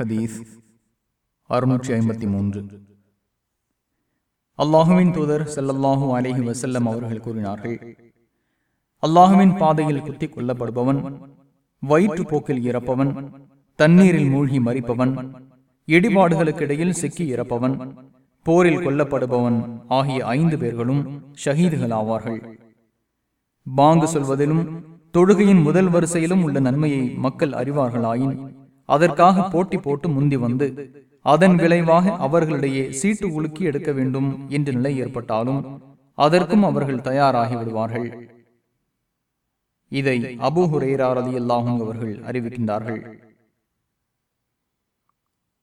ஹதீஸ் அறுநூற்றி ஐம்பத்தி மூன்று. அல்லாஹுவின் தூதர் செல்லல்லாஹு அலேஹி வசல்லம் அவர்கள் கூறினார்கள் அல்லாஹுவின் பாதையில் குத்திக் கொல்லப்படுபவன் வயிற்று போக்கில் இறப்பவன் தண்ணீரில் மூழ்கி மறிப்பவன் இடிபாடுகளுக்கிடையில் சிக்கி இறப்பவன் போரில் கொல்லப்படுபவன் ஆகிய ஐந்து பேர்களும் ஷஹீதுகள் ஆவார்கள். பாங்கு சொல்வதிலும் தொழுகையின் முதல் வரிசையிலும் உள்ள நன்மையை மக்கள் அறிவார்களாயின் அதற்காக போட்டி போட்டு முந்தி வந்து அதன் விளைவாக அவர்களிடையே சீட்டு உலுக்கி எடுக்க வேண்டும் என்ற நிலை ஏற்பட்டாலும் அதற்கும் அவர்கள் தயாராகி விடுவார்கள். இதை அபு ஹுரேரா ரலியல்லாஹு அவர்கள் அறிவிக்கின்றார்கள்.